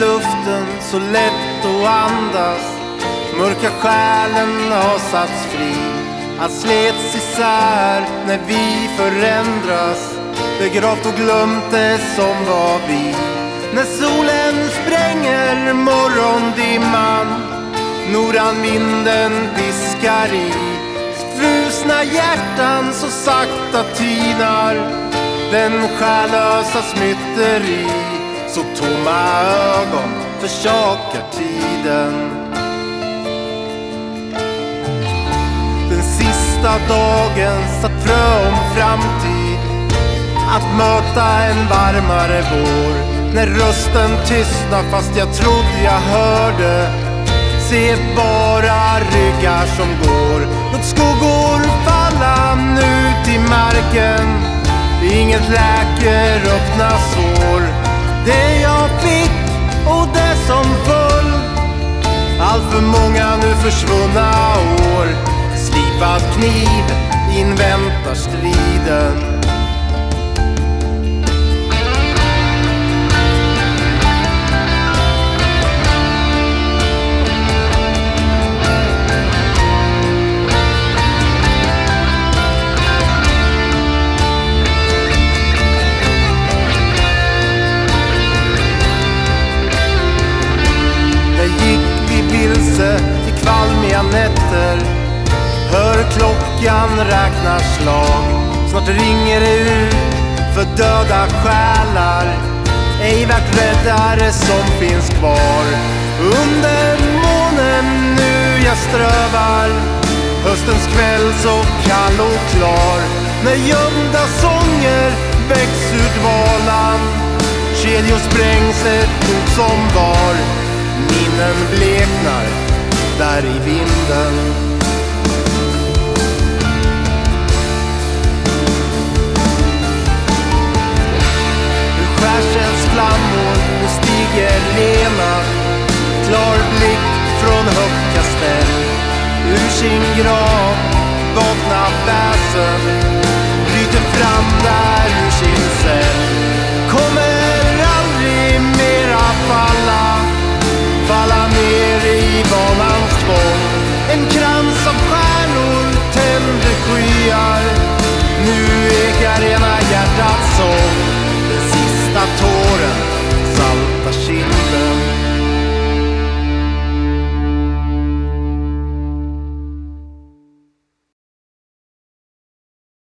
luften så lätt att andas. Mörka själen har satts fri. Allt slets isär när vi förändras. Begravt och glömt det som var vi. När solen spränger morgondimman. Nordanvinden viskar i. Frusna hjärtan så sakta tinar Den själlösas i så tomma ögon försakar tiden. Den sista dagen satt frö om framtid. Att möta en varmare vår. När rösten tystnar fast jag trodde jag hörde. Se bara ryggar som går. Låt skuggor falla nu till marken. Inget läker öppna sår. Det jag fick och det som föll. Allt för många nu försvunna år. Slipad kniv inväntar strid nätter. Hör klockan räkna slag. Snart ringer det ut för döda själar. Ej värt räddare som finns kvar. Under månen nu jag strövar. Höstens kväll så kall och klar. När gömda sånger väcks ur dvalan. Kedjor sprängs ett ok som var. Minnen bleknar där i vinden. Ur skärsels flammor nu stiger Lena Klar